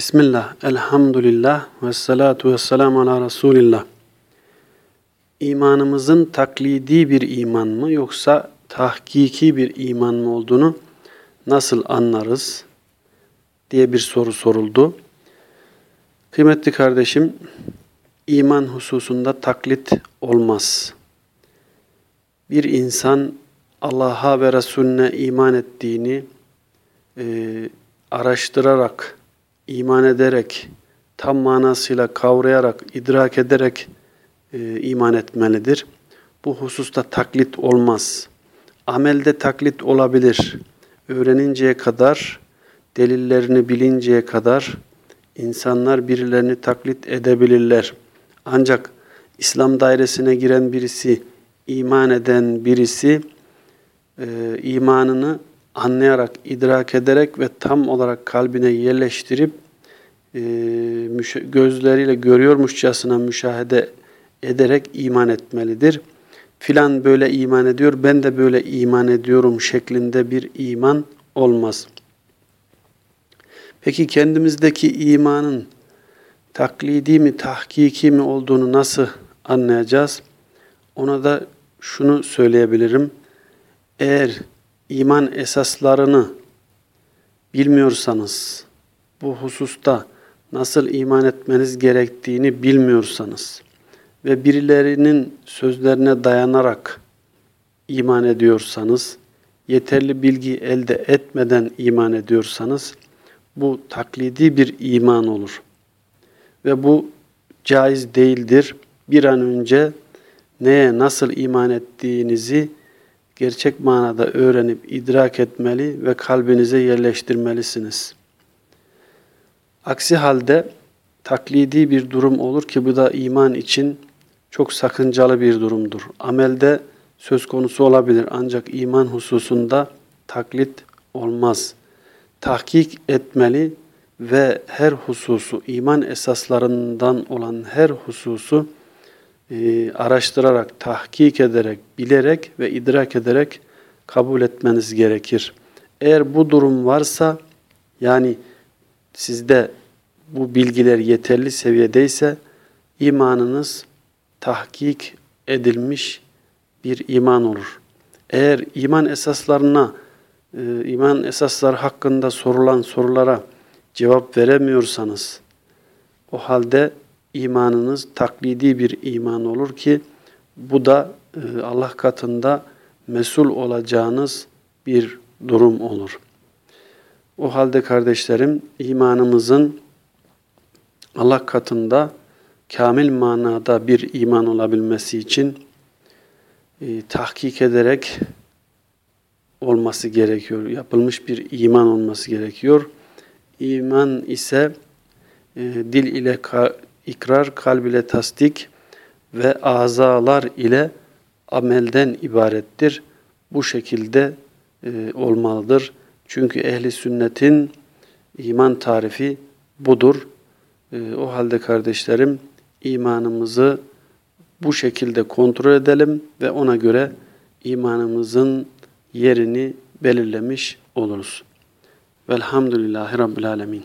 Bismillah, elhamdülillah ve salatu ve selamu ala Resulillah. İmanımızın taklidi bir iman mı yoksa tahkiki bir iman mı olduğunu nasıl anlarız diye bir soru soruldu. Kıymetli kardeşim, iman hususunda taklit olmaz. Bir insan Allah'a ve Resulüne iman ettiğini e, araştırarak, iman ederek, tam manasıyla kavrayarak, idrak ederek e, iman etmelidir. Bu hususta taklit olmaz. Amelde taklit olabilir. Öğreninceye kadar, delillerini bilinceye kadar insanlar birilerini taklit edebilirler. Ancak İslam dairesine giren birisi, iman eden birisi e, imanını anlayarak, idrak ederek ve tam olarak kalbine yerleştirip e, gözleriyle görüyormuşçasına müşahede ederek iman etmelidir. Filan böyle iman ediyor, ben de böyle iman ediyorum şeklinde bir iman olmaz. Peki kendimizdeki imanın taklidi mi, tahkiki mi olduğunu nasıl anlayacağız? Ona da şunu söyleyebilirim. Eğer iman esaslarını bilmiyorsanız, bu hususta nasıl iman etmeniz gerektiğini bilmiyorsanız ve birilerinin sözlerine dayanarak iman ediyorsanız, yeterli bilgi elde etmeden iman ediyorsanız, bu taklidi bir iman olur. Ve bu caiz değildir. Bir an önce neye nasıl iman ettiğinizi gerçek manada öğrenip idrak etmeli ve kalbinize yerleştirmelisiniz. Aksi halde taklidi bir durum olur ki bu da iman için çok sakıncalı bir durumdur. Amelde söz konusu olabilir ancak iman hususunda taklit olmaz. Tahkik etmeli ve her hususu, iman esaslarından olan her hususu e, araştırarak, tahkik ederek, bilerek ve idrak ederek kabul etmeniz gerekir. Eğer bu durum varsa, yani sizde bu bilgiler yeterli seviyedeyse, imanınız tahkik edilmiş bir iman olur. Eğer iman esaslarına, e, iman esasları hakkında sorulan sorulara cevap veremiyorsanız, o halde imanınız taklidi bir iman olur ki bu da e, Allah katında mesul olacağınız bir durum olur. O halde kardeşlerim imanımızın Allah katında kamil manada bir iman olabilmesi için e, tahkik ederek olması gerekiyor. Yapılmış bir iman olması gerekiyor. İman ise e, dil ile ikrar, kalb ile tasdik ve azalar ile amelden ibarettir. Bu şekilde e, olmalıdır. Çünkü ehli sünnetin iman tarifi budur. E, o halde kardeşlerim imanımızı bu şekilde kontrol edelim ve ona göre imanımızın yerini belirlemiş oluruz. Velhamdülillahi Rabbil Alemin.